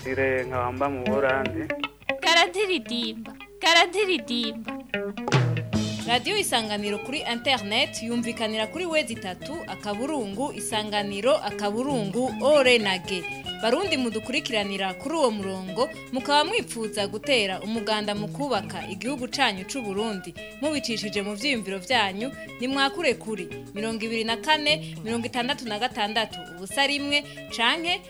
desire nkaba mu burande karadiridimba karadiridimba radiyo isanganiro kuri interineti yumvikanira kuri wezi itatu akaburungu isanganiro akaburungu ore barundi mudukurikiranira kuri uwo murongo mukaba mwipfuza gutera umuganda mu kubaka igihugu cyanyu cy'u Burundi mubicishije mu byiyumviro byanyu nimwakure kuri mirongo ibiri na kane mirongo itandatu na gatandatu ubusa rimwe canke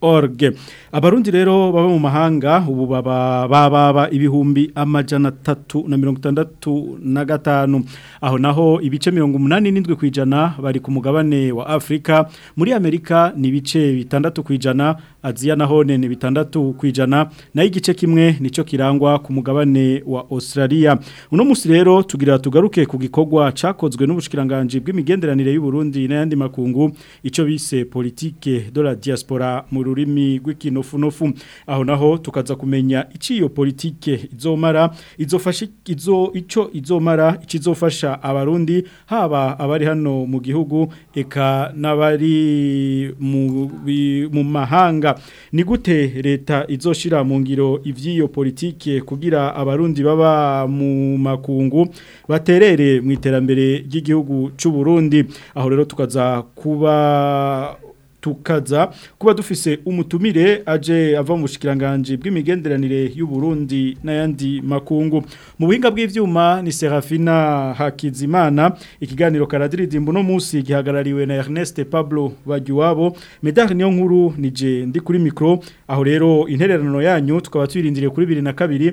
org abarundi rero baba mu mahanga ubu baba baba ibihumbi amajana atatu na mirongo itandatu na gatanu aho naho ibice mirongo umunani n'indwi ku bari ku mugabane wa Afrika muri amerika ni bice bitandatu kwijana ijana aziya na hone ni bitandatu kwijana ijana igice kimwe nicyo kirangwa ku mugabane wa australia uno munsi rero tugira tugaruke ku gikogwa cyakozwe n'ubushyikiranganji bw'imigenderanire y'u Burundi n'ayandi makungu icyo bise politike de la diaspora mu ururimi rw'ikinofunofu aho naho tukaza kumenya iciyo politike izomara izofasha izo ico izomara ikizofasha abarundi haba abari hano mu gihugu eka n'abari mu mahanga ni gute leta izoshira mu ngiro ivy'iyo politike kugira abarundi baba mu makungu baterere mu iterambere ry'igihugu cy'u Burundi aho rero tukaza kuba tukaza kuba dufise umutumire aje ava mu bushikiranganje bw'imigenderanire y'u Burundi n'ayandi makungu mu buhinga bw'ivyuma ni Serafina Hakizimana ikiganiro karadiridimbo no munsi gihagarariwe na Ernest Pablo Bajuwabo medal niyo nkuru nije ndi kuri micro aho rero intererano yanyu tukaba twirindiriye kuri 22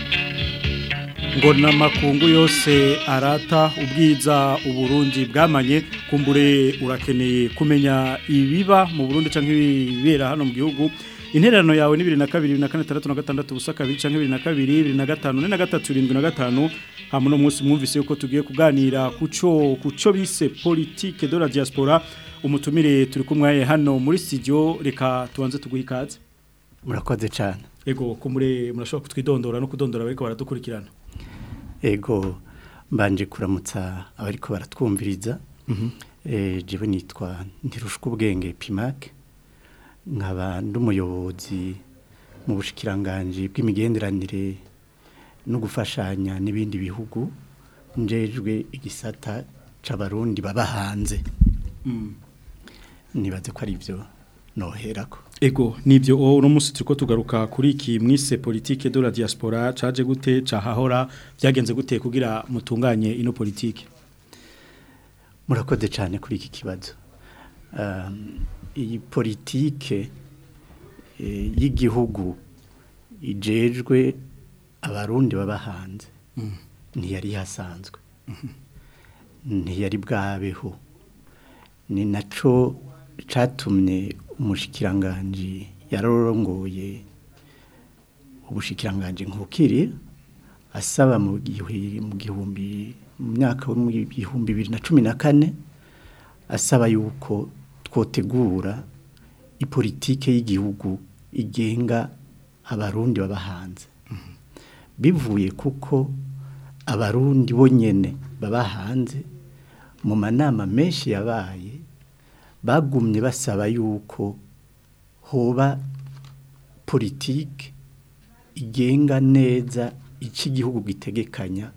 ngo n'amakungu yose arata ubwiza uburundi bwamanye kumbure urakeneye kumenya ibiba mu burundi cyangwa ibibera hano mu gihugu intererano yawe ni 22 2436 ubusa kabiri canke 22 25 4375 hamuno munsi mwumvise yuko tugiye kuganira kuco kuco bise politique de la diaspora umutumire turi kumwaye hano muri studio reka tubanze tuguhikaze murakoze cyane yego kumure murashobora kutwidondora no kudondora bariko baradukurikirana yego mbanje kuramutsa abariko baratwumviriza mm -hmm. eh je nitwa ntirushwa ubwenge pimake nkaba n'umuyobozi mu bushikiranganji bw'imigenderanire no gufashanya n'ibindi bihugu njejwe igisata c'abarundi baba hanze mm. nibaze ko ari byo noherako ego nibyo wowe oh, uno munsi turi ko tugaruka kuri iki mwise politike de la diaspora caje gute cahahora byagenze gute kugira mutunganye ino politike murakoze cyane kuri iki kibazo ehm, iyi politike eh, y'igihugu ijejwe abarundi baba hanze mm. ntiyari hasanzwe mm-hmm. ntiyari bwabeho ni nacyo cyatumye umushikiranganji yarorongoye ubushikiranganji nkukiri asaba mu gihumbi mu myaka y'ibihumbi bibiri na cumi na kane asaba yuko twotegura ipolitike y'igihugu igenga abarundi baba hanze mm-hmm. bivuye kuko abarundi bonyene baba hanze mu manama menshi yabaye bagumye basaba yuko hoba politike igenga neza iki igihugu gitegekanya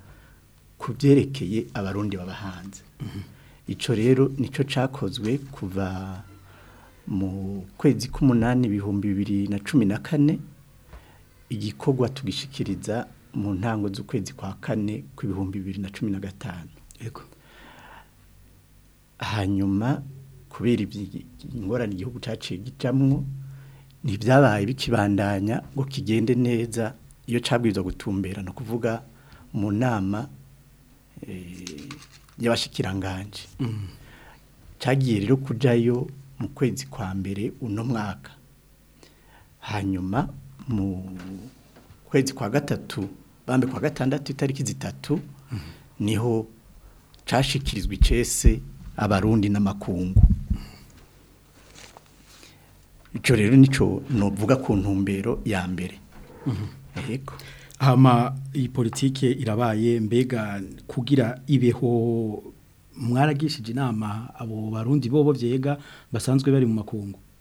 ku byerekeye abarundi baba hanze mm-hmm. ico rero nicyo cyakozwe kuva mu kwezi k'umunani ibihumbi bibiri na cumi na kane igikorwa tugishyikiriza mu ntango z'ukwezi kwa kane kw'ibihumbi bibiri na cumi na gatanu hanyuma kubera ingorane igihugu cyaciye gicamwo ntibyabaye bikibandanya ngo kigende neza iyo cabwizwa gutumbera ni ukuvuga mu nama eh, by'abashikiranganje mm. cyagiye rero kujyayo mu kwezi kwa mbere uno mwaka hanyuma mu kwezi kwa gatatu bambe kwa gatandatu itariki zitatu mm. niho cashikirizwa icese abarundi n'amakungu icyo rero nicyo novuga ku ntumbero ya mbere mm-hmm. yego hama iyi politike irabaye mbega kugira ibeho mwaragishije inama abo barundi bo byega basanzwe bari mu makungu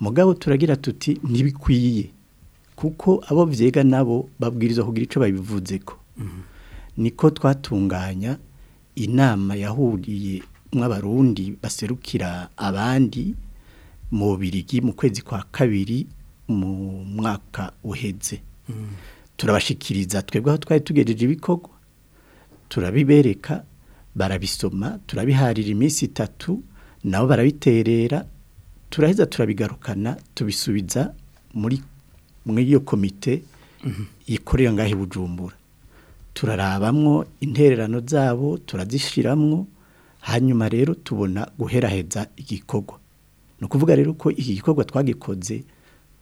mugabo turagira tuti ntibikwiye kuko abo byega nabo babwiriza kugira icyo babivuze ko mhm. niko twatunganya inama yahuriye mw'abarundi baserukira abandi mu birigi mu kwezi kwa kabiri mu mwaka uheze mhm. turabashikiriza twebwe aho twari tugejeje ibikoko turabibereka barabisoma turabiharira iminsi itatu nabo barabiterera turaheza turabigarukana tubisubiza muri iyo komite mhm. ikorera ngahe bujumbura turarabamwo intererano zabo turazishiramwo hanyuma rero tubona guheraheza igikogwa ni kuvuga rero ko iki gikorwa twagikoze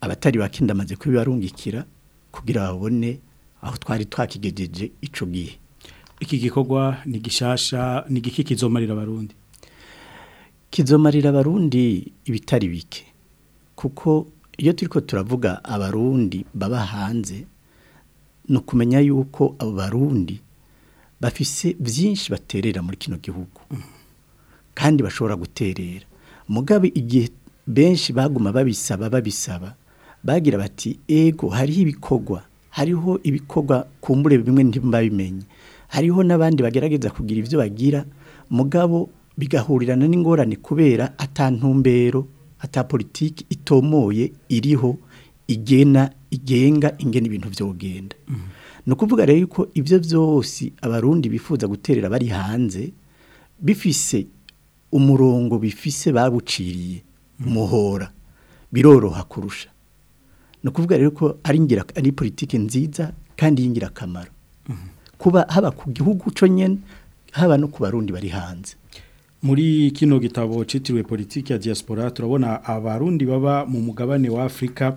abatari bakindamaze kubibarungikira kugira babone aho twari twakigejeje icyo gihe iki gikogwa ni gishasha ni igiki kizomarira abarundi kizomarira abarundi ibitari bike kuko iyo turiko turavuga abarundi baba hanze ni kumenya yuko abo barundi bafise byinshi baterera muri kino gihugu kandi bashobora guterera mugabe igihe benshi baguma babisaba babisaba bagira bati ego hariho ibikogwa hariho ibikorwa kumbure bimwe ntibabimenye hariho n'abandi bagerageza kugira ibyo bagira mugabo bigahurirana n'ingorane kubera atantumbero ata politiki itomoye iriho igena igenga ingena ibintu byogenda mm. ni kuvuga rero ko ibyo byose abarundi bifuza guterera bari hanze bifise umurongo bifise babuciriye umuhora mm. biroroha kurusha ni kuvuga rero ko ari ari politiki nziza kandi y'ingirakamaro mm. kuba haba ku gihugu cyo nyine haba no ku barundi bari hanze muri kino gitabo citiriwe politiki ya diaspora turabona abarundi baba mu mugabane wa Afrika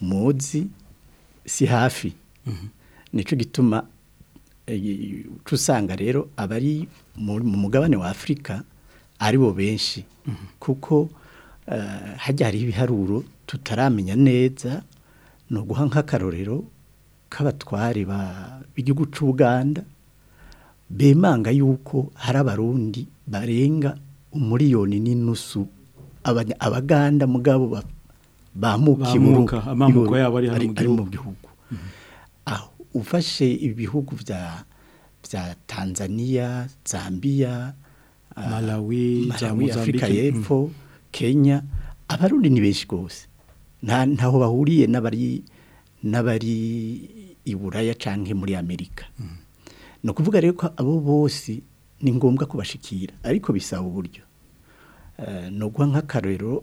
muzi si hafi mhm. nico gituma eh, usanga rero abari mu mugabane wa afurika ari bo benshi mhm. kuko eh, hajya hariho ibiharuro tutaramenya neza ni uguha nk'akarorero k'abatware ba b'igihugu cy'ubuganda bemanga yuko hari abarundi barenga umuriyoni n'inusu abaganda mugabo bamukiye amamuko yabo ari mu gihugu mhm. aho ufashe ibihugu bya bya Tanzania Zambia ah, Malawi Afurika mhm. y'Epfo Kenya abarundi ni benshi gose ntaho bahuriye n'abari n'abari i Buraya canke muri Amerika mhm. ni ukuvuga rero ko abo bose ni ngombwa kubashikira ariko bisaba uburyo eh, ni uguha nk'akarero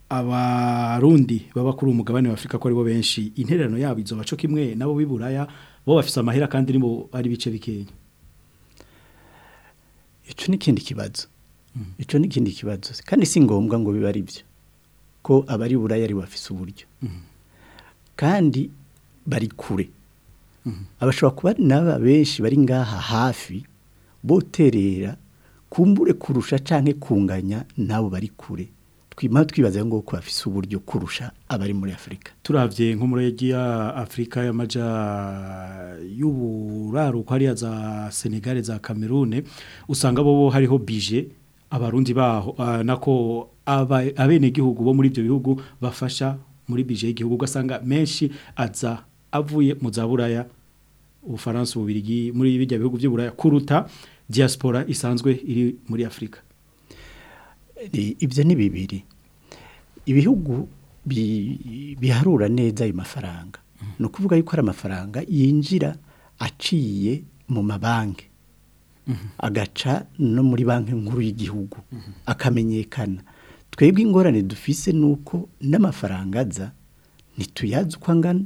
abarundi baba kuri umugabane wa afurika ko bo benshi intererano yabo izo baco kimwe nabo biburaya bo bafite amahera kandi nibo ari bice bikeya icyo ni ikindi kibazo mm. icyo ni ikindi kibazo kandi si ngombwa ngo bibe ari byo ko abari buraya ari bafise uburyo mm. kandi bari kure mm. abashobora kuba n'aba benshi bari ngaha hafi boterera kumbure kurusha canke kunganya nabo bari kure twima twibaza ngo ko bafise uburyo kurusha abari muri Afrika turavye nko muri ya Afrika y'amaja y'uburaruko ari za Senegal za Cameroon usanga bobo hariho bije abarundi baho uh, nako abene gihugu bo muri ibyo bihugu bafasha muri bije igihugu ugasanga menshi aza avuye mu zaburaya buraya ubufaransa bubirigi muri bijya bihugu by'uburaya kuruta diaspora isanzwe iri muri afurika eh, ibyo ni bibiri ibihugu biharura neza ayo mafaranga mm. ni ukuvuga yuko hari amafaranga yinjira aciye mu mabanki mm-hmm. agaca no muri banki nkuru y'igihugu mm-hmm. akamenyekana twebwe ingorane dufise nuko n'amafaranga aza ntituyazi uko angana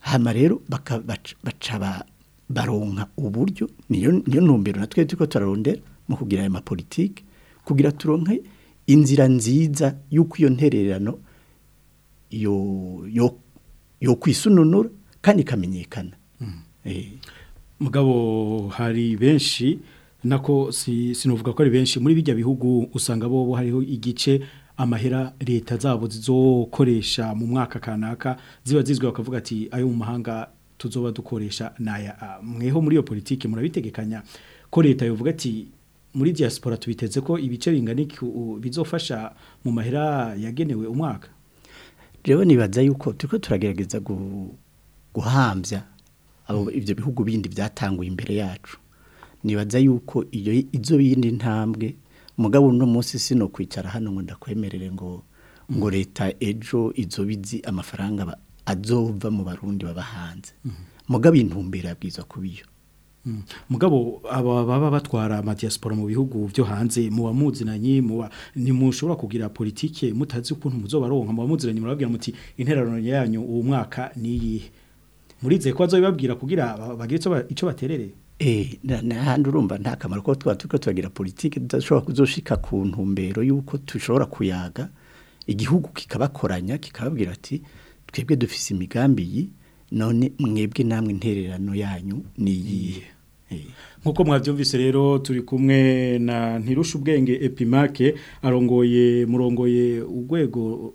hano rero baca baronka uburyo niyo ntumbero natwe turi turarondera mu kugira aya mapolitike kugira turonke inzira nziza y'uko iyo ntererano yo kwisununura kandi ikamenyekana mm-hmm. eh. mugabo hari benshi nako sinuvuga ko ari benshi muri bijya bihugu usanga bo hariho igice amahera leta zabo zizokoresha mu mwaka kanaka ziba zizwi bakavuga ati ayo mu mahanga tuzoba dukoresha naya ah, mweho muri iyo politiki murabitegekanya ko leta yovuga ati muri diaspora tubiteze ko ibice bingana iki bizofasha mu mahera yagenewe umwaka rero nibaza yuko turiko turagerageza guhambya abo ibyo bihugu bindi byatanguye imbere yacu nibaza yuko iyo izo bindi ntambwe umugabo no munsi sino kwicara hano ngo ndakwemerere ngo ngo leta ejo izo bizi amafaranga azova mu barundi baba hanze mugabo intumbero yabwiza kubiyo mugabo aba baba batwara ama amadiyasipora mu bihugu byo hanze muba muzinanye muba ntimushobora kugira politike mutazi ukuntu muzoba baronka muba muti intererano yanyu uwo mwaka ni iyihe murizeye ko bazabibabwira kugira bagire icyo baterere eh handi urumva nta kamaro ko twaba turiko turagira politike tudashobora kuzoshika ku ntumbero y'uko tushobora kuyaga igihugu kikabakoranya kikababwira ati twebwe dufise imigambi iyi none mwebwe namwe intererano yanyu ni iyihe mm. nkuko mwabyumvise rero turi kumwe na ntirusha ubwenge epimake arongoye murongoye ugwego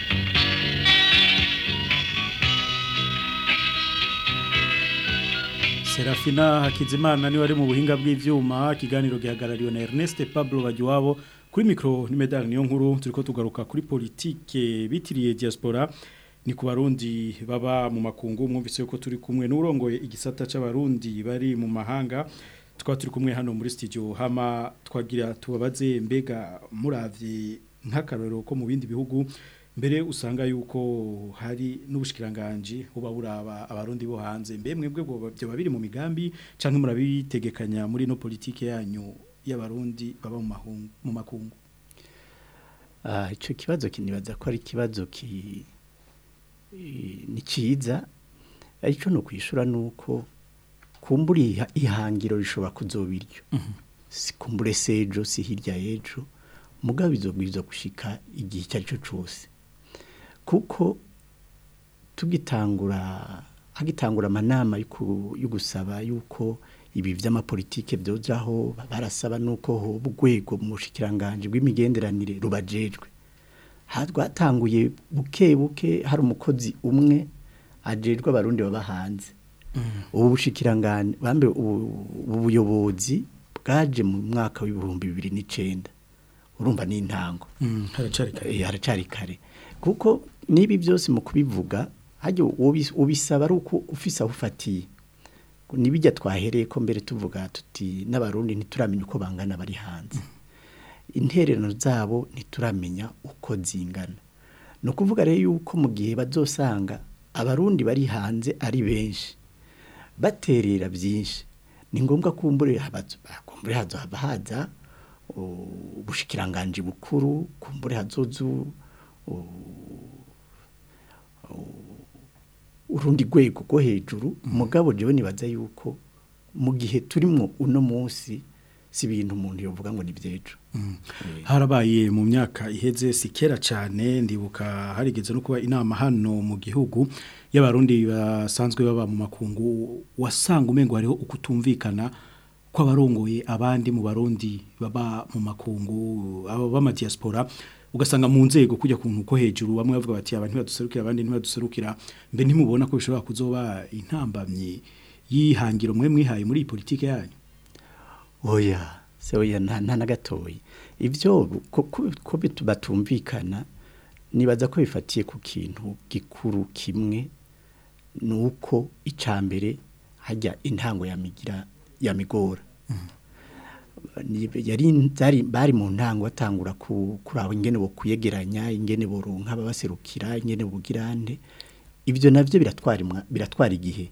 hakizimana ni wari mu buhinga bw'ibyuma kiganiro gihagarariwe na Ernest Pablo Bagiwabo kuri mikoro n'imedari niyo nkuru turi tugaruka kuri politike bitiriye diaspora ni ku barundi baba mu makungu mwumvise ko turi kumwe n'urongoye igisata cy'abarundi bari mu mahanga tukaba turi kumwe hano muri studio hama twagira tubabaze mbega muravye nk'akarorero ko mu bindi bihugu mbere usanga yuko hari n'ubushikiranganji buba buraba abarundi bo hanze mbe mwebwe byo babiri mu migambi canke murabitegekanya muri no politike yanyu y'abarundi baba mu mahungu mu makungu ah ico kibazo kinibaza ko ari ikibazo ki ni cyiza ariko no kwishura nuko kumburi ihangiro rishobora kuzobiryo mhm. si kumbure sejo si hirya ejo mugabizo bwizo gushika igihe cyacyo cyose kuko tugitangura hagitangura manama yo gusaba yuko ibi by'amapolitike byozaho barasaba nuko ho urwego mu bushikiranganje bw'imigenderanire rubajejwe twatanguye buke buke hari umukozi umwe ajejwe abarundi baba hanze mm. ubu bushikiranganje bambe ubu bwaje mu mwaka w'ibihumbi bibiri n'icenda urumva n'intango mm, haracari kare eh, kuko n'ibi byose mu kubivuga hajya ubisaba ari uko ufise aho ufatiye ntibijya twahereye ko mbere tuvuga tuti n'abarundi ntituramenya uko bangana bari hanze intererano zabo ntituramenya uko zingana ni ukuvuga rero yuko mu gihe bazosanga abarundi bari hanze ari benshi baterera byinshi ni ngombwa ko kumbure haza haza ubushikiranganje bukuru kumbure hazozu urundi rwego rwo hejuru mugabo jewe nibaza yuko mu gihe turimo uno munsi si ibintu umuntu yavuga ngo ni byejo harabaye mu myaka iheze si kera cyane ndibuka harigeze no kuba inama hano mu gihugu y'abarundi basanzwe baba mu makungu wasanga umengo hariho ukutumvikana kw'abarongoye abandi mu barundi baba mu makungu abo aba b'amadiyasipora ugasanga mu nzego kujya ku ntuko hejuru bamwe bavuga bati abantu baduserukira abandi ntibaduserukira mbe ntimubona ko bishobora kuzoba intambamye yihangira mwe mwihaye muri politike yanyu oya se oya nta na gatoya ibyo ko batumvikana nibaza ko bifatiye ku kintu gikuru kimwe nuko uko icya mbere hajya intango ya migora mm. yari bari mu ntango batangura kuraba ingene bo kuyegeranya ingene boronka babaserukira ingene bugirande ibyo nabyo biratwara biratwara igihe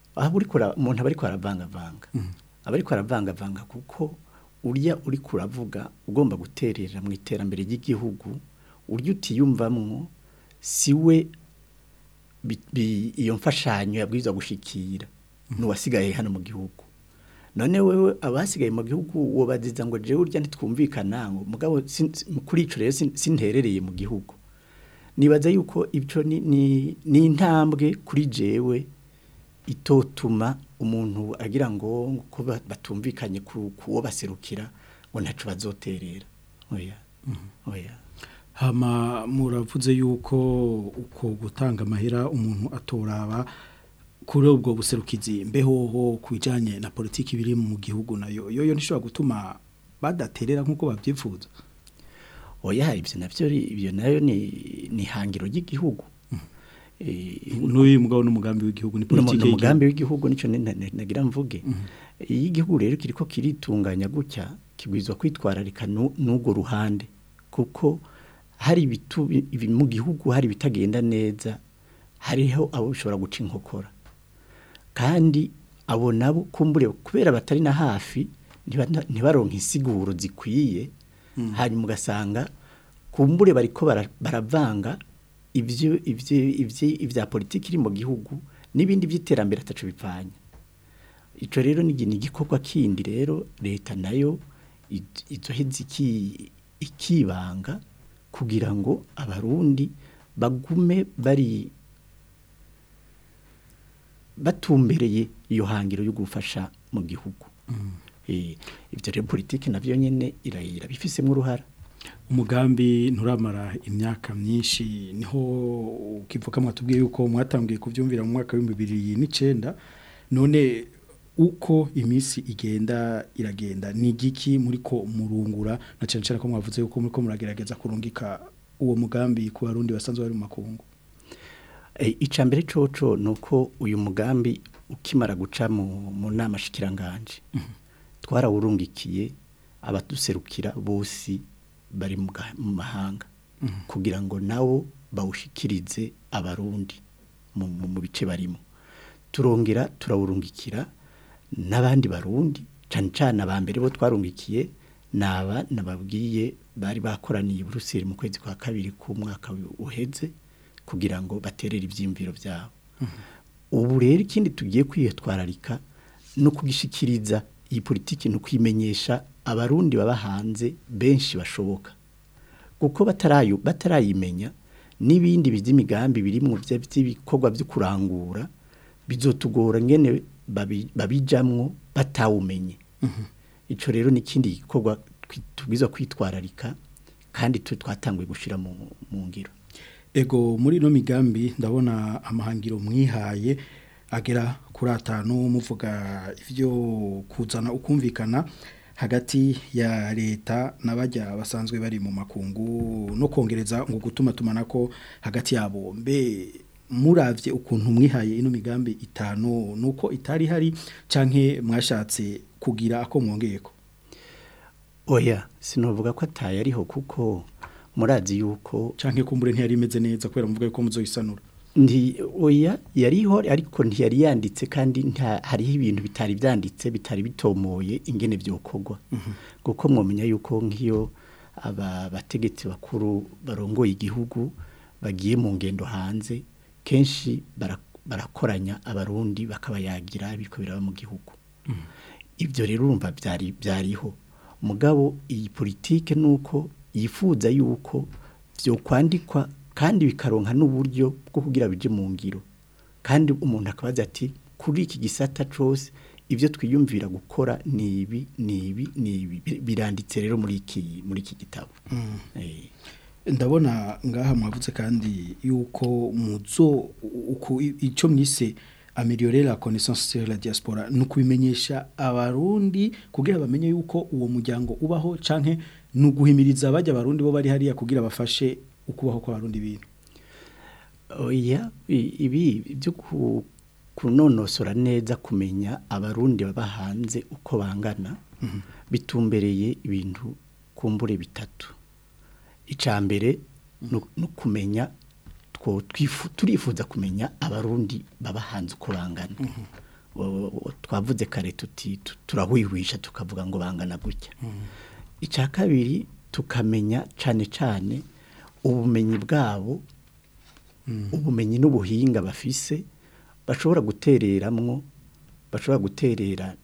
aho uri kora umuntu aba ariko aravangavanga mm. aba ariko aravangavanga kuko urya uri kuravuga ugomba guterera mu iterambere ry'igihugu urya utiyumvamwo si we iyo mfashanyo yabwiza gushikira ni uwasigaye hano mu gihugu none wewe abasigaye mu gihugu uwo badiza ngo jewe urya ntitwumvikana ngo mugabo kuri ico rero sinterereye mu gihugu nibaza yuko ibyo ni intambwe kuri jewe itotuma umuntu agira ngo ko batumvikanye kuwo baserukira ngo ntacu bazoterera oya mm-hmm. oya hama muravuze yuko uko gutanga amahera umuntu atoraba kuri ubwo buserukizi mbehoho ku na politiki biri mu gihugu nayo yoyo nishobora gutuma badaterera nk'uko babyifuza oya ibyo navyo ibyo nayo ni ni hangiro y'igihugu hmm. eh, n'uyu mugabo n'umugambi w'igihugu ni politiki n'umugambi w'igihugu nico nagira mvuge hmm. iyo igihugu rero kiriko kiritunganya gutya kigwirizwa kwitwararika n'ugo ruhande kuko hari mu gihugu hari ibitagenda neza hariho abo bishobora guca inkokora kandi abo nabo kumbure kubera batari na hafi ntibaronke insiguro zikwiye hmm. hanyuma ugasanga kumbure bariko baravanga ibyo ibya politiki iri mu gihugu n'ibindi by'iterambere atacu bipfanya icyo rero ni igikorwa kindi rero leta nayo izoheza ikibanga kugira ngo abarundi bagume bari batumbereye iyo hangiro yo gufasha mu gihugu mm. eh, ibyo rero politiki nabyo irayira irabifisemo uruhara umugambi nturamara imyaka myinshi niho ukivuka mwatubwiye yuko mwatangiye kubyumvira mu mwaka w'ibihumbi bibiri none uko iminsi igenda iragenda ni igiki muri ko murungura na cyane cyane ko mwavuze yuko muri ko muragerageza kurungika uwo mugambi ku barundi basanzwe bari mu makungu Eh, ica mbere coco nuko uyu mugambi ukimara guca mu nama shikiranganje mhm. twarawurungikiye abaduserukira bose bari mu mahanga mhm. kugira ngo nawo bawushikirize abarundi mu bice barimo turongera turawurungikira n'abandi barundi cyane cyane abambere bo twarungikiye naba nababwiye bari bakoraniye i buruseli mu kwezi kwa kabiri ku mwaka uheze kugira ngo baterere ibyimviro byabo mm-hmm. ubu rero ikindi tugiye kwitwararika no kugishikiriza iyi politiki ni ukuyimenyesha abarundi baba hanze benshi bashoboka kuko batarayo batarayimenya n'ibindi bizimigambi biri mu by'ibikorwa byo kurangura bizotugora ngene babijamwo batawumenye mm-hmm. icyo rero ni ikindi gikorwa tubwiza kwitwararika kandi twatanguye gushyira mu ngiro ego muri ino migambi ndabona amahangiro mwihaye agera kuri atanu muvuga ibyo kuzana ukumvikana hagati ya leta n'abajya basanzwe bari mu makungu no kongereza ngo gutuma tumana ko hagati yabo mbe murabye ukuntu mwihaye ino migambi itanu nuko itari hari canke mwashatse kugira ako mwongeye ko oya sinovuga ko atayariho kuko murazi yuko canke kumbure ntiyari imeze neza kubera muvuga yuko muzoyisanura ndi oya yariho ariko ntiyari yanditse kandi nta hariho ibintu bitari byanditse bitari bitomoye ingene byokogwa mhm. kuko mwomenya yuko nk'iyo aba bategetsi bakuru barongoye igihugu bagiye mu ngendo hanze kenshi barakoranya abarundi bakabayagira bityo mu gihugu mhm. ibyo rero urumva byariho mugabo iyi politike ni uko yifuza yuko byo kwandikwa kandi bikaronka n'uburyo bwo kugira bije mu ngiro kandi umuntu akabaza ati kuri iki gisata cyose ibyo twiyumvira gukora ni ibi ni ibi ni ibi biranditse rero muri iki muri iki gitabo mm. eh. ndabona ngaha mwavuze kandi yuko muzo icyo mwise ameliorera la connaissance sur la diaspora no kubimenyesha abarundi kugira bamenye yuko uwo muryango ubaho canke ni uguhimiriza abajya abarundi bo bari hariya kugira bafashe ukubaho kw'abarundi bintu oya oh, ibi byo kunonosora neza kumenya abarundi baba hanze uko bangana mhm. bitumbereye ibintu kumbure bitatu icya mbere mhm. no kumenya turifuza kumenya abarundi baba hanze uko bangana mhm. twavuze kare tuti turahwiwisha tukavuga ngo bangana gutya icya kabiri tukamenya cyane cyane ubumenyi bwabo mm-hmm. ubumenyi n'ubuhinga bafise bashobora gutereramwo bashobora guterera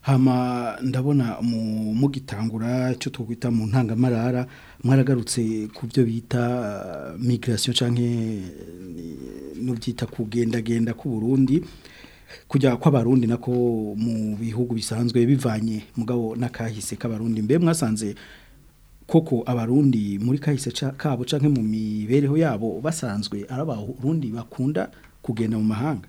hama ndabona mugitangura icyo twita mu ntangamarara mwaragarutse ku byo bita uh, migirasiyo cyangwa uh, n'ubyita kugendagenda Burundi kujya kw'abarundi nako mu bihugu bisanzwe bivanye mugabo n'akahise k'abarundi mbe mwasanze koko abarundi muri kahise kabo canke mu mibereho yabo basanzwe ari abarundi bakunda kugenda mu mahanga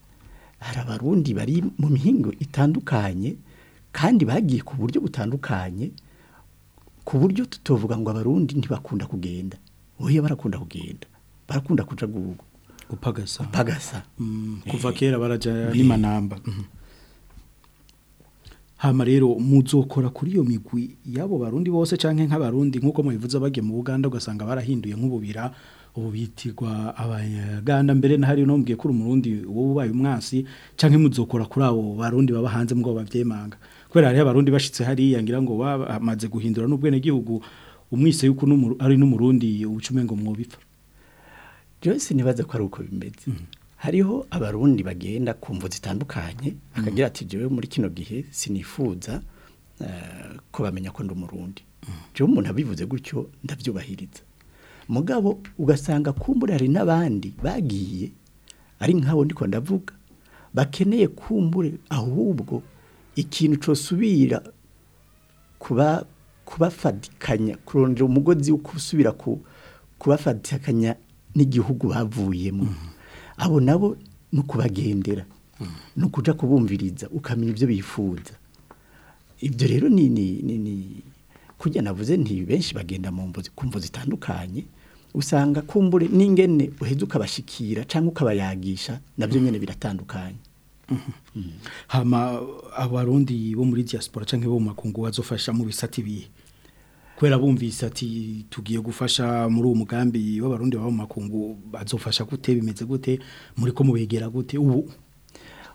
hari abarundi bari mu mihingo itandukanye kandi bagiye ku buryo butandukanye ku buryo tutovuga ngo abarundi ntibakunda kugenda oya barakunda kugenda barakunda kujaguga upagasa upagasa mm. eh. kuva kera barajya n'imanamba mhm. hama rero muzokora kuri iyo migwi y'abo barundi bose cyangwa nk'abarundi nk'uko mubivuze bagiye mu buganda ugasanga barahinduye nk'ububira ubu abaganda mbere nahari hari no mubwiye ko umurundi wowe ubaye umwasi cyangwa muzokora kuri abo barundi baba hanze mwo babyemanga kubera hariho abarundi bashitse hariya ngira ngo bamaze guhindura n'ubwene gihugu umwise yuko ari n'umurundi ubucume ngo mwubipfa Joyce nibaza ko ari uko bimeze mm. hariho abarundi bagenda kumva zitandukanye akagira mm. ati jewe muri kino gihe sinifuza eh, ko bamenya ko ndi umurundi mm. jewe umuntu abivuze gutyo ndabyubahiriza mugabo ugasanga kumbura hari n'abandi bagiye ari nk'abo ndiko ndavuga bakeneye kumbure ahubwo ikintu cyosubira kuba kubafadikanya kurondera umugozi wo ku kubafadikanya n'igihugu bavuyemo mm-hmm. abo nabo ni ukubagendera mm-hmm. no ukujya kubumviriza ukamenya ibyo bifuza ibyo rero ni kujya navuze nti benshi bagenda mu mvu kumvu zitandukanye usanga kumbure n'ingene uheze ukabashikira cyangwa ukabayagisha nabyo nyine mm-hmm. biratandukanye Mhm. hama abarundi bo muri diaspora cyangwa bo mu makungu bazofasha mu bisati bihe kubera bumvise ati tugiye gufasha muri uwo mugambi w'abarundi baba mu makungu bazofasha gute bimeze gute muri ko mubegera gute ubu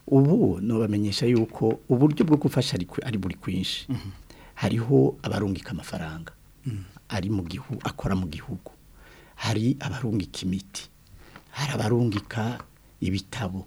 ubu nubamenyesha yuko uburyo bwo gufasha ari buri kwinshi mhm. hariho abarungika amafaranga mhm. ari mu gihugu akora mu gihugu hari abarungika imiti hari abarungika ibitabo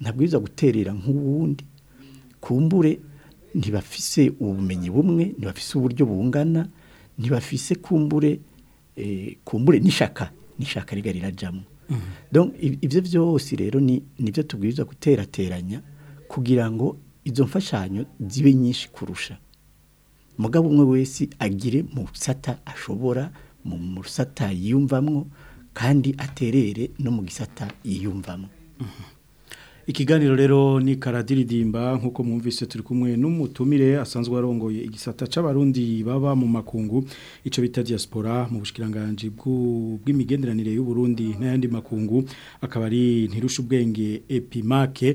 ntabwiza guterera nk'uwundi kumbure ntibafise ubumenyi bumwe ntibafise uburyo bungana ntibafise kumbure eh, kumbure n'ishaka n'ishaka rigarira rigarajamo mm-hmm. ibyo byose rero ni nibyo tubwiriza guterateranya kugira ngo izo mfashanyo zibe nyinshi kurusha mugabo umwe wese agire mu rusata ashobora mu musata yiyumvamwo kandi aterere no mu gisata yiyumvamwo mm-hmm. ikiganiro rero ni karadiridimba nk'uko mwumvise turi kumwe n'umutumire asanzwe warongoye igisata cy'abarundi baba mu makungu icyo bita diaspora mu bushikiranganji bw'imigenderanire y'u Burundi n'ayandi makungu akaba ari ntirusha ubwenge epimake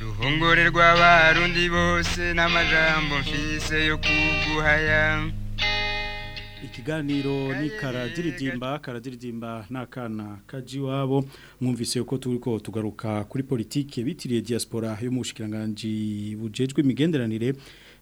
ruhongore rw'abarundi bose n'amajambo mfise yo kuguhaya ikiganiro ni karadiridimba karadiridimba n'akana kajiwabo mwumvise uko turi ko tugaruka kuri politiki bitiriye diaspora yo mu bujejwe imigenderanire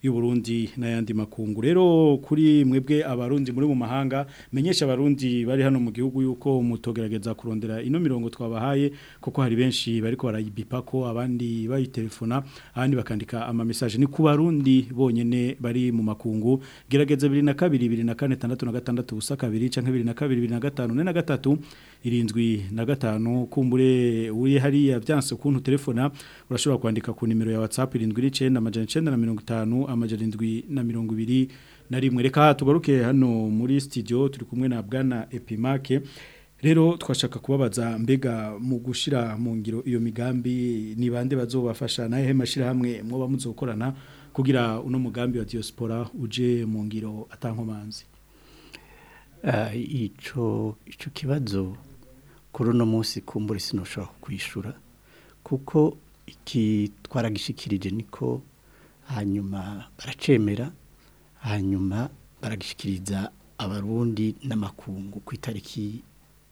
y'u Burundi n'ayandi makungu rero kuri mwebwe abarundi muri mu mahanga menyesha abarundi bari hano mu gihugu yuko umutogerageza kurondera ino mirongo twabahaye kuko hari benshi bari ko barayibipako abandi bayitelefona abandi bakandika ama message ni ku barundi bonyene bari mu makungu gerageza na na na 2046 busa kabiri canke na 2023 irindwi na gatanu kumbure uri hari byanse ukuntu telefona urashobora kwandika ku nimero ya WhatsApp irindwi n'icenda amajana icenda na mirongo itanu amajana irindwi na mirongo ibiri na rimwe reka tugaruke hano muri studio turi kumwe na Bwana Epimake rero twashaka kubabaza mbega mu gushyira mu ngiro iyo migambi ni bande bazobafasha nahe mashira hamwe mwoba muzokorana kugira uno mugambi wa diaspora uje mu ngiro atankomanzi uh, ah, ico ico kibazo kuri uno munsi kumbura isi ntushobora kwishyura kuko iki twaragishikirije niko hanyuma baracemera hanyuma baragishikiriza abarundi n'amakungu ku itariki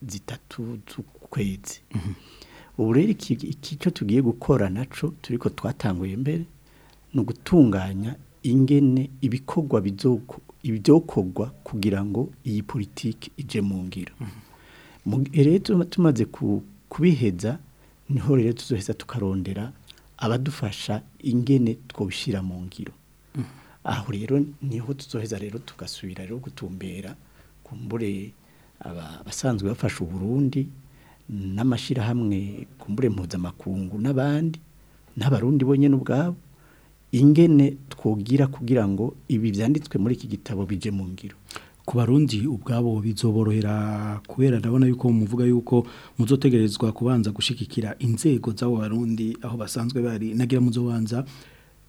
zitatu z'ukwezi mhm. ubu rero icyo tugiye gukora naco turi ko twatanguye mbere ni gutunganya ingene ibikorwa ibyokorwa kugira ngo iyi politiki ije mu ngiro mhm. Eh, rero tumaze kubiheza niho rero tuzoheza tukarondera abadufasha ingene twobishyira mu ngiro mm-hmm. aho rero niho tuzoheza rero tugasubira rero gutumbera kumbure abasanzwe bafasha uburundi n'amashyirahamwe kumbure mpuzamakungu n'abandi n'abarundi bonyine ubwabo ingene twogira kugira ngo ibi byanditswe muri iki gitabo bije mu ngiro ku barundi ubwabo bizoborohera kubera ndabona yuko muvuga yuko muzotegerezwa kubanza gushigikira inzego z'abo barundi aho basanzwe bari nagira muzobanza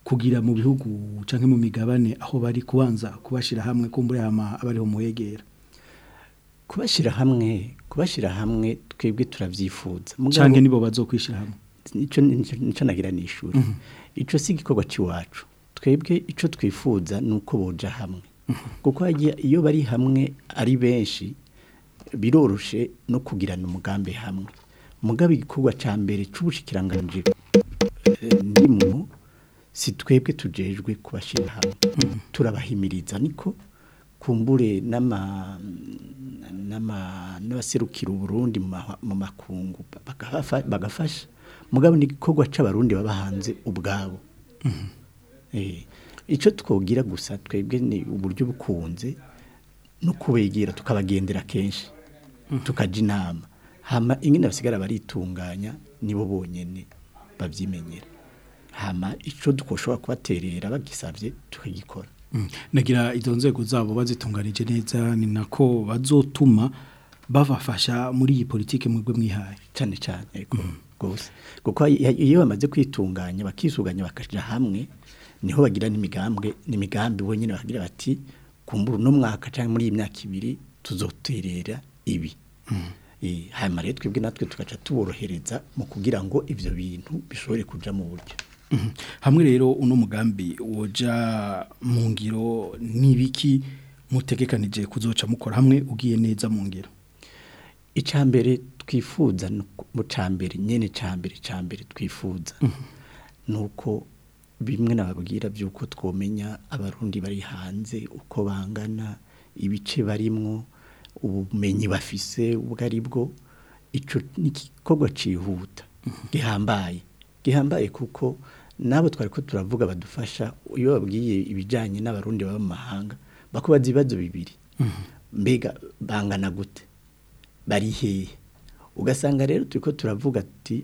kugira mu bihugu canke mu migabane aho bari kubanza kubashira hamwe kumbure ama abariho muhegera kubashira hamwe kubashira hamwe twebwe turavyifuza canke nibo bazokwishira hamwe nico nico nagira nishura mhm. ico si gikorwa cy'iwacu twebwe ico twifuza nuko boja hamwe kuko iyo bari hamwe ari benshi biroroshe no kugirana umugambi hamwe mugabe igikorwa cya mbere cy'ubushikiranganje eh, ndimo si twebwe tujejwe kubashyira hamwe turabahimiriza niko kumbure n'abaserukira uburundi mu makungu bagafasha Mugabe ni igikorwa cy'abarundi baba hanze ubwabo mm-hmm. eh, icyo twogira gusa twebwe ni uburyo bukunze no kubegera tukabagendera kenshi mm-hmm. tukajya hama ingene basigara baritunganya nibo bonyine babyimenyera hama icyo dukoshobora kubaterera bagisabye tukagikora mm. nagira izo nzego zabo bazitunganije neza ni nako bazotuma bavafasha muri iyi politiki mu mwihaye cyane cyane mm-hmm. kuko iyo bamaze kwitunganya bakisuganya bakajya hamwe niho bagira n'imigambwe n'imigambi nyine bagira bati kumbura uno mwaka cyangwa muri iyi myaka ibiri tuzoterera ibi mm. eh, hanyuma rero twebwe natwe tukaca tuborohereza mu kugira ngo ibyo bintu bishobore kujya mu buryo mm-hmm. hamwe rero uno mugambi woja mu ngiro n'ibiki mutegekanije kuzoca mukora hamwe ugiye neza mu ngiro icambere twifuza mu cambere nyene cambere cambere twifuza nuko bimwe nababwira by'uko twomenya abarundi bari hanze uko bangana ibice barimwo ubumenyi bafise ubwo ari bwo icyo mhm. gihambaye gihambaye kuko nabo twari ko turavuga badufasha iyo babwiye ibijyanye n'abarundi baba mu mahanga bakubaza ibibazo bibiri mhm. mbega bangana gute bari hehe ugasanga rero turi ko turavuga ati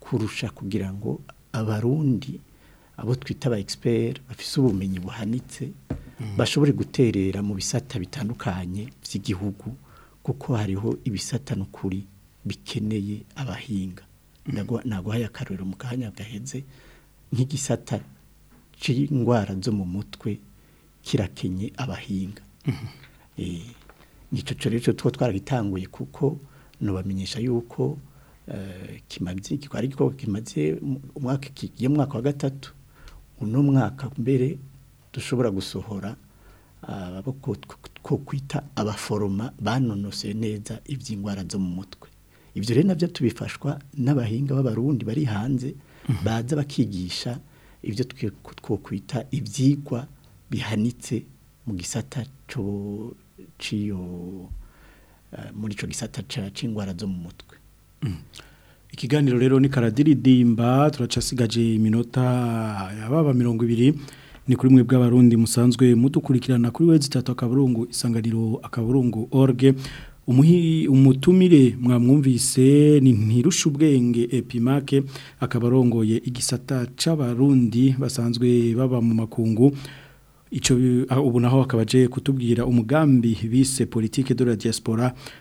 kurusha kugira ngo abarundi abo twita aba egisiperi bafise ubumenyi buhanitse mm. bashobore guterera mu bisata bitandukanye by'igihugu kuko hariho ibisata n'ukuri bikeneye abahinga mm. naguhaye akaruriro mu kanya gaheze nk'igisata cy'indwara zo mu mutwe kirakenye abahinga mm-hmm. eh, nicyo cyo rero two twaragitanguye kuko nubamenyesha yuko Eh, kimaze ari igikorwa kimaze umwaka kigiye mwaka wa gatatu uno mwaka mbere dushobora gusohora ah, ko kwita abaforoma banonoseye neza iby'ingwara zo mu mutwe ibyo rero nabyo tubifashwa n'abahinga b'abarundi bari hanze mhm. baza bakigisha ibyo twokwita ibyigwa bihanitse mu gisata cyo eh, muri icyo gisata cy'indwara zo mu mutwe ikiganiro rero ni karadiridimba turacasigaje iminota yababa mirongo ibiri ni kuri mwe bw'abarundi musanzwe mudukurikirana kuri wezi tatu akaburungu isanganiro akaburungu org umutumire mwamwumvise ni ntirushe ubwenge epimake akaba igisata c'abarundi basanzwe baba mu makungu icyo ubu naho akaba kutubwira umugambi bise politike de la diaspora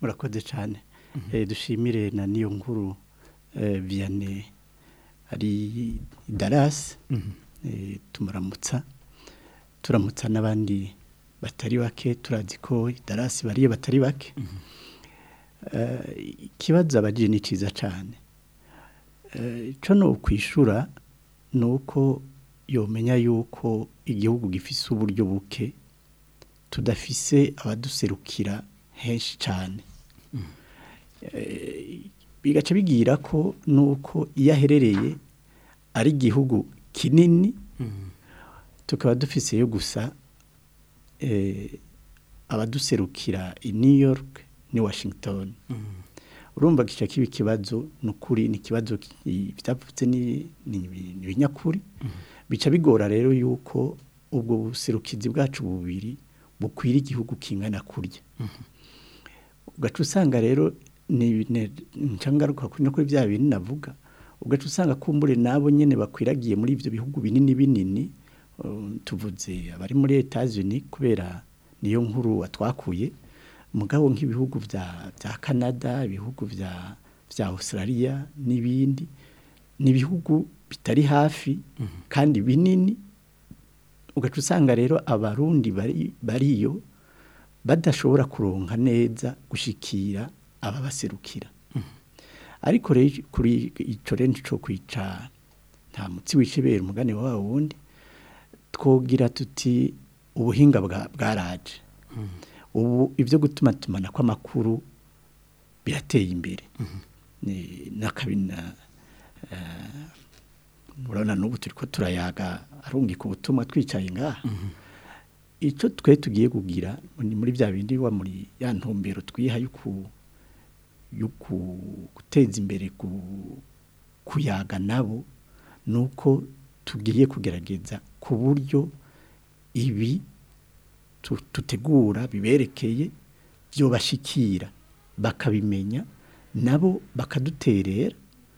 murakoze cyane mhm. eh, dushimire na niyo nkuru eh, vianney hari Dallas mhm. eh, tumuramutsa turamutsa n'abandi batari bake turazi ko darasi bariye batari bake eh, kibaza abagire ni cyiza cyane eh, icyo ni ukwishura ni uko yomenya yuko igihugu gifise uburyo buke tudafise abaduserukira henshi cyane eh, bigaca bigira ko ni uko iyo ari igihugu kinini mm. tukaba dufise yo gusa Eh, abaduserukira i new york ni washington mm-hmm. urumva gica kiba kibazo nukuri ni ikibazo bitapfutse ni ibinyakuri mm-hmm. bica bigora rero yuko ubwo buserukizi bwacu bubiri bukwira igihugu kingana kurya mm-hmm. ugaca usanga rero nshangaruka kuri no kuri bya bintu navuga ugaca usanga kumbure nabo nyine bakwiragiye muri ibyo bihugu binini binini tuvuze abari muri Etats-Unis kubera niyo nkuru watwakuye mugabo nk'ibihugu bya bya Canada ibihugu bya bya Australia n'ibindi nibihugu bitari hafi mm -hmm. kandi binini ugacusanga rero abarundi bari bariyo badashobora kuronka neza gushikira ababaserukira mm -hmm. ariko rero kuri ico rero cyo kwica nta mutsi wicebera umugani wawe wundi twogira tuti ubuhinga bwaraje mm-hmm. ubu ibyo gutuma tumana kw'amakuru birateye imbere mm-hmm. n'akabina eh, urabona n'ubu turi ko turayaga arungika ubutumwa twicaye ngaha mm-hmm. icyo twe tugiye kugira ni muri bya bindi wa muri ya ntumbero twiha yo guteza imbere kuyaga nabo ni uko tugiye kugerageza ku buryo ibi tutegura biberekeye byobashikira bakabimenya nabo bakaduterera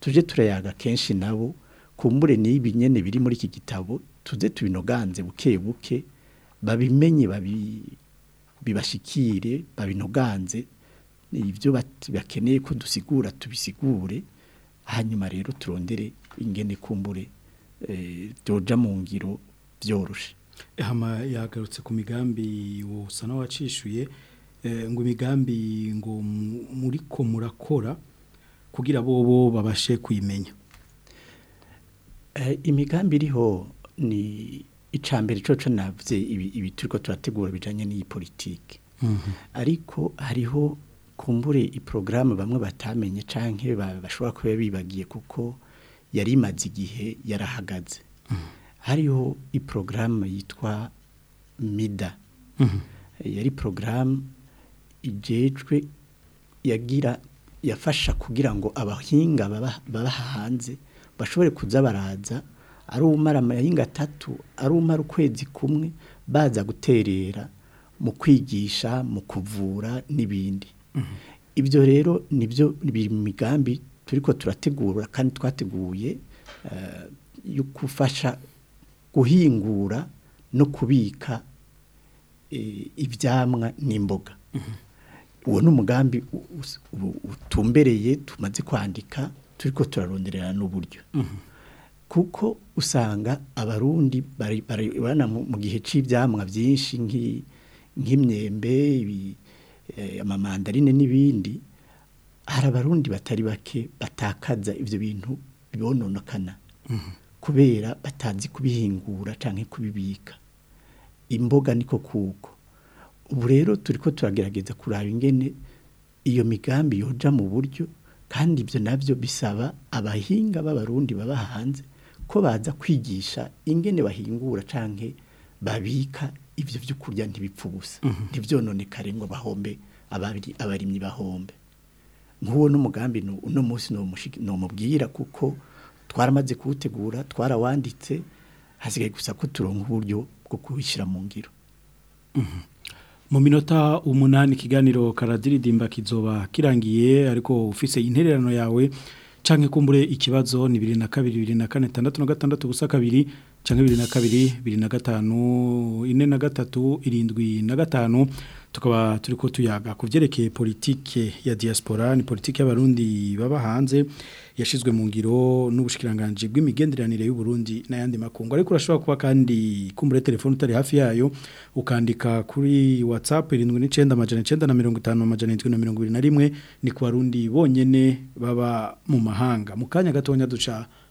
tujye turayaga kenshi nabo kumbure n'ibi nyine biri muri iki gitabo tujye tubinoganze buke buke babimenye bibashikire babinoganze ibyo bakeneye ko dusigura tubisigure hanyuma rero turondere ingene kumbure byoja eh, mu ngiro byoroshe hama yagarutse ku migambi usa n'uwacishuye Eh, ngo imigambi ngo muriko murakora kugira bobo babashe kuyimenya eh, imigambi iriho ni icambere coco navye ibi turiko turategura bijanye n'iyi politike mhm. ariko hariho kumbure iporogaramu bamwe batamenye canke bashobora kuba bibagiye kuko yari imaze igihe yarahagaze mhm. hariho iporogaramu yitwa mida mhm. yari porogaramu igejwe yagira yafasha kugira ngo abahinga baba hanze bashobore kuza baraza ari umara amahinga atatu ari umara ukwezi kumwe baza guterera mu kwigisha mu kuvura n'ibindi mm-hmm. ibyo rero nibyo biri mu migambi turi turategura kandi twateguye eh, yo gufasha guhingura no kubika eh, ibyamwa n'imboga mm-hmm. uwo ni umugambi utumbereye tumaze kwandika turi ko turaronderera n'uburyo mhm. kuko usanga abarundi baribana mu gihe cy'ibyamwa byinshi nk'imyembe eh, amamandarine n'ibindi hari abarundi batari bake batakaza ibyo bintu bibononekana mhm. kubera batazi kubihingura cyangwa kubibika imboga niko kuko ubu rero turi ko turagerageza kuraba ingene iyo migambi yoja mu buryo kandi ibyo nabyo bisaba abahinga b'abarundi baba hanze ko baza kwigisha ingene bahingura canke babika ibyo byo ntibipfubusa ntibipfa ubusa mhm. ntibyononekare ngo bahombe abarimyi bahombe nk'uwo n'umugambi uno munsi numubwira kuko twaramaze kuwutegura twarawanditse hasigaye gusa ko turonka uburyo bwo kuwishyira mu ngiro mhm. mu minota umunani ikiganiro karadiridimba kizoba kirangiye ariko ufise intererano yawe canke kumbure ikibazo ni 2022 2046 gusa kabiri canke 2022 2025 ine na gatatu irindwi na gatanu tukaba turiko tuyaga kuvyerekeye politike ya diaspora ni politike y'abarundi baba hanze yashyizwe mu ngiro n'ubushikiranganji bw'imigenderanire y'u Burundi n'ayandi makungu ariko urashobora kuba kandi kumbure telefone utari hafi yayo ukandika kuri WhatsApp 79957571 ni ku barundi bonyene baba mu mahanga mu kanya gatonya duca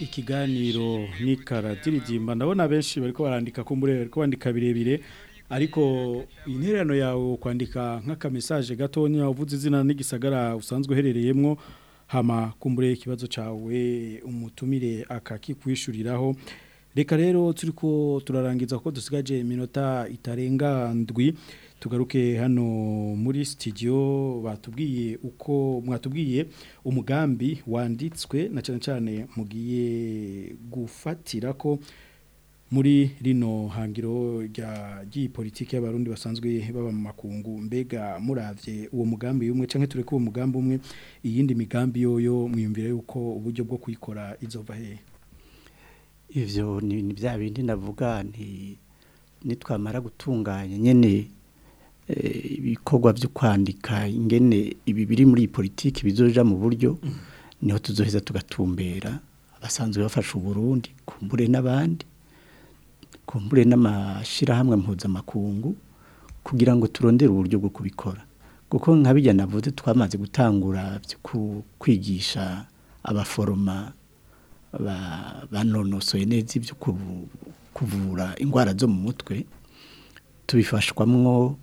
ikiganiro n'ikaradiridimba ndabona benshi bariko barandika ko murebe bariko bandika birebire ariko interano yawe kwandika nk'akamesaje gatonya uvuze izina n'igisagara usanzwe uherereyemo hama kumbure ikibazo cawe umutumire akakikwishuriraho reka rero turi ko turarangiza kuko dusigaje minota itarenga ndwi tugaruke hano muri studio batubwiye uko mwatubwiye umugambi wanditswe na cyane cyane mugiye gufatira ko muri rino hangiro rya gipolitike y'abarundi basanzwe baba mu makungu mbega muravye uwo mugambi umwe canke tureke uwo mugambi umwe iyindi migambi yoyo mwiyumvira yuko uburyo bwo kuyikora izova hehe ivyo ni bya bindi navuga nti nitwamara gutunganya nyene eh, ibikorwa byo kwandika ingene ibi biri muri politiki bizoja mu buryo mm. niho tuzoheza tugatumbera abasanzwe bafasha Burundi kumbure n'abandi kumbure mpuza mpuzamakungu kugira ngo turondere uburyo bwo kubikora kuko nka navuze twamaze gutangura kwigisha abaforoma banonosoye neza ibyo kuvura indwara zo mu mutwe tubifashwamwo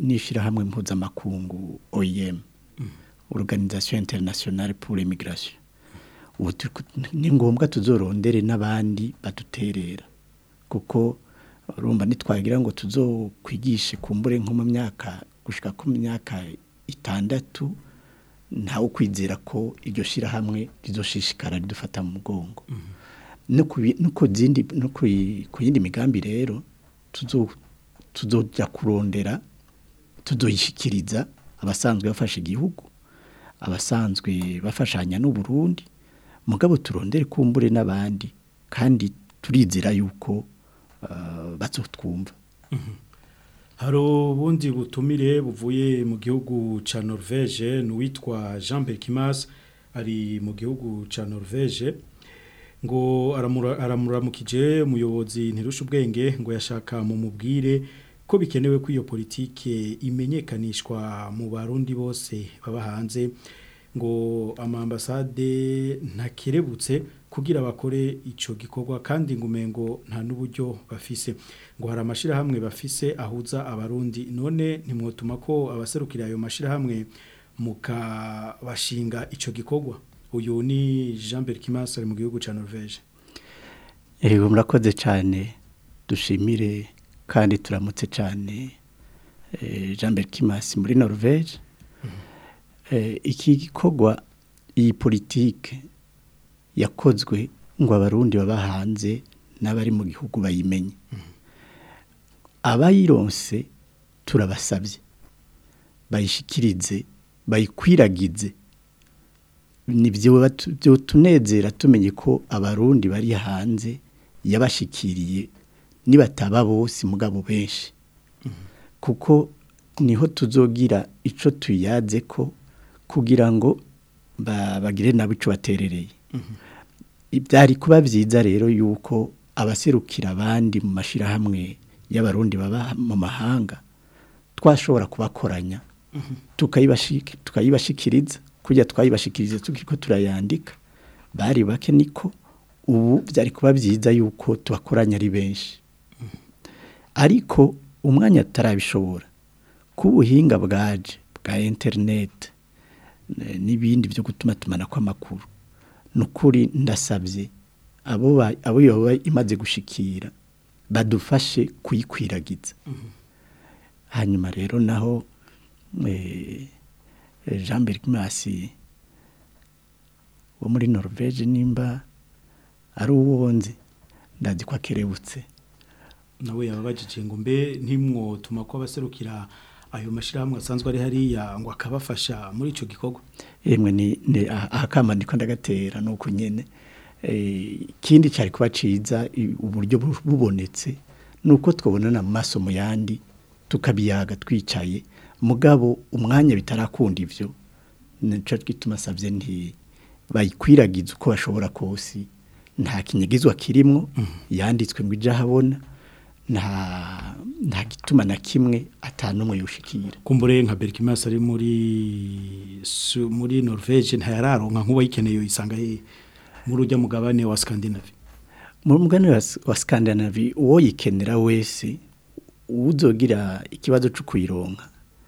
n'ishyirahamwe mpuzamakungu oyemu mm-hmm. oruganizasiyo interinasiyonari pure imigirasiyo ni ngombwa tuzorondere n'abandi baduterera kuko urumva ntitwagira ngo tuzokwigishe kumbure nko mu myaka gushyirwa ku myaka itandatu ntawe kwizera ko iryo shyirahamwe rizoshishikara ridufata mu mugongo no ku yindi migambi rero tuzojya kurondera tuzoyishyikiriza abasanzwe bafasha igihugu abasanzwe bafashanya n’u Burundi mugabo turondere kumbure n'abandi kandi turizera yuko ah, bazotwumva mhm. hari ubundi butumire buvuye mu gihugu ca Norvège ni jean berkimas ari mu gihugu cya Norvège ngo aramuramukije umuyobozi ntirusha ubwenge ngo yashaka mu mubwire ko bikenewe ko iyo politike imenyekanishwa mu barundi bose baba hanze ngo amambasade ntakerebutse kugira bakore ico gikorwa kandi ngumengo nta n'uburyo bafise ngo hari hamwe bafise ahuza abarundi none ntimwotuma ko abaserukira ayo mashira hamwe mukabashinga ico gikorwa uyu ni Jean Pierre ari mu gihugu ca Norvège Ego murakoze cyane dushimire kandi turamutse cyane eh, Jean Berkimas muri Norvège Eh, iki gikogwa iyi politike yakozwe ngo abarundi baba n'abari mu gihugu bayimenye mm-hmm. abayironse turabasabye bayishikirize bayikwiragize ni byo tunezera tumenye ko abarundi bari hanze yabashikiriye nibataba bose mugabo benshi mm-hmm. kuko niho tuzogira icyo tuyaze ko kugira ngo bagire nabo icyo baterereye byari kuba byiza rero yuko abaserukira abandi mu mashyirahamwe y'abarundi baba mu mahanga twashobora kubakoranya tukayibashikiriza kujya twayibashikiriza ko turayandika bari bake niko ubu byari kuba byiza yuko tubakoranya ari benshi ariko umwanya tarabishobora ku buhinga bwaje bwa internet n'ibindi byo gutuma tumana kw'amakuru ni ukuri ndasabye abo yoba imaze gushikira badufashe kuyikwiragiza hanyuma rero naho eh, jean bergmasi wo muri norvège nimba ari uwonze ndazi ko akerebutse nawe yababajije ngo mbe ntimwotuma ko abaserukira ayo mashyirahamwe asanzwe ari hariya ngo akabafasha muri icyo gikogo yemwe ni ahakamandiko ndagatera ni uko e, kindi cyari kuba cyiza uburyo bubonetse nuko uko twabonana amaso mu yandi tukabiyaga twicaye mugabo umwanya bitarakunda ibyo nicyo twituma asabye ntiye bayikwiragiza uko bashobora kose nta kinyegizwa kirimo mm. yanditswe ngo ijye ahabona nta nta gituma na kimwe atanu umwe yushikira kumbure nka Berkimas ari muri muri Norvege ntayararonka nkuba yikeneye yisanga he muri ujya mugabane wa Scandinavia muri mugabane wa Scandinavia uwo yikenera wese uzogira ikibazo cyo kuyironka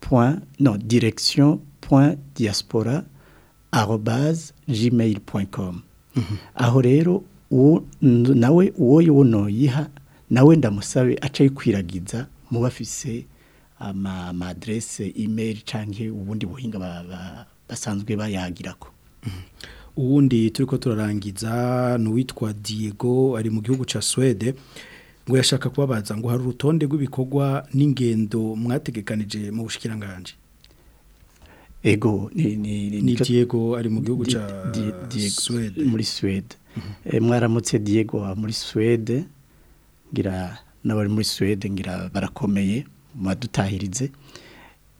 point no direkisiyo point diaspora arobaze gmail mhm. aho rero uwo nawe uwo yuno yiha nawe ndamusabe aca yikwiragiza mubafise ama amadirese email cyangwa ubundi buhinga basanzwe bayagira ko mm-hmm. ubundi turi ko turarangiza ni diego ari mu gihugu ca suwede ngo yashaka kubabaza ngo hari urutonde rw'ibikorwa n'ingendo mwategekanije mu bushikiranganji ego ni diego ari mu gihugu cya suwede muri suwede mm-hmm. eh, mwaramutse diego muri suwede ngira n'abari muri Suwede ngira barakomeye madutahirize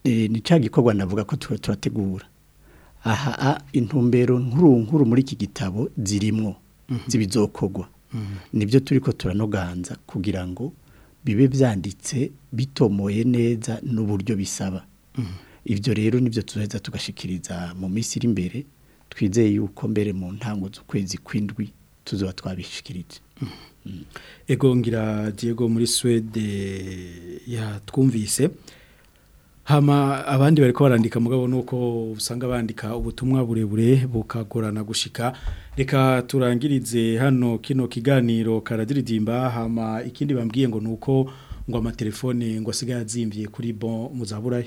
e, ni cya gikorwa navuga ko turategura aha intumbero nkuru nkuru muri iki gitabo zirimo mhm. z'ibizokogwa mhm. nibyo turi ko turanoganza kugira ngo bibe byanditse bitomoye neza n'uburyo bisaba mhm. ibyo rero nibyo tuheza tugashikiriza mu minsi iri imbere twizeye yuko mbere mu ntango z'ukwezi kw'indwi tuzaba twabishikirije ego ngira Diego muri Swede yatwumvise hama abandi bariko barandika mugabo nuko usanga bandika ubutumwa burebure bukagorana gushika reka turangirize hano kino kiganiro karadiridimba hama ikindi bambwiye ngo nuko ngo amatelefone ngo asigaye azimvye kuri bon muzaburayo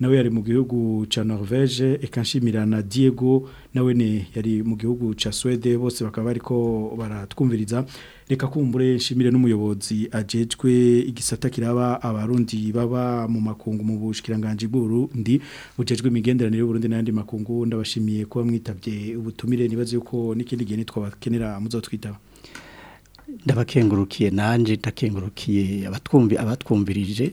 nawe yari mu gihugu ca Norvège eka nshimira na Diego nawe ni yari mu gihugu cya Swede bose bakaba ariko baratwumviriza reka kumbure nshimire n'umuyobozi ajejwe igisata kiraba abarundi baba mu makungu mu bushikiranganje ndi bujejwe imigenderanire y'urundi n'andi makungu ndabashimiye kuba mwitavye ubutumire nibaze yuko n'ikindi gihe nitwabakenera muzotwitaba ndabakengurukiye nanje ndakengurukiye abatwumvi abatwumvirije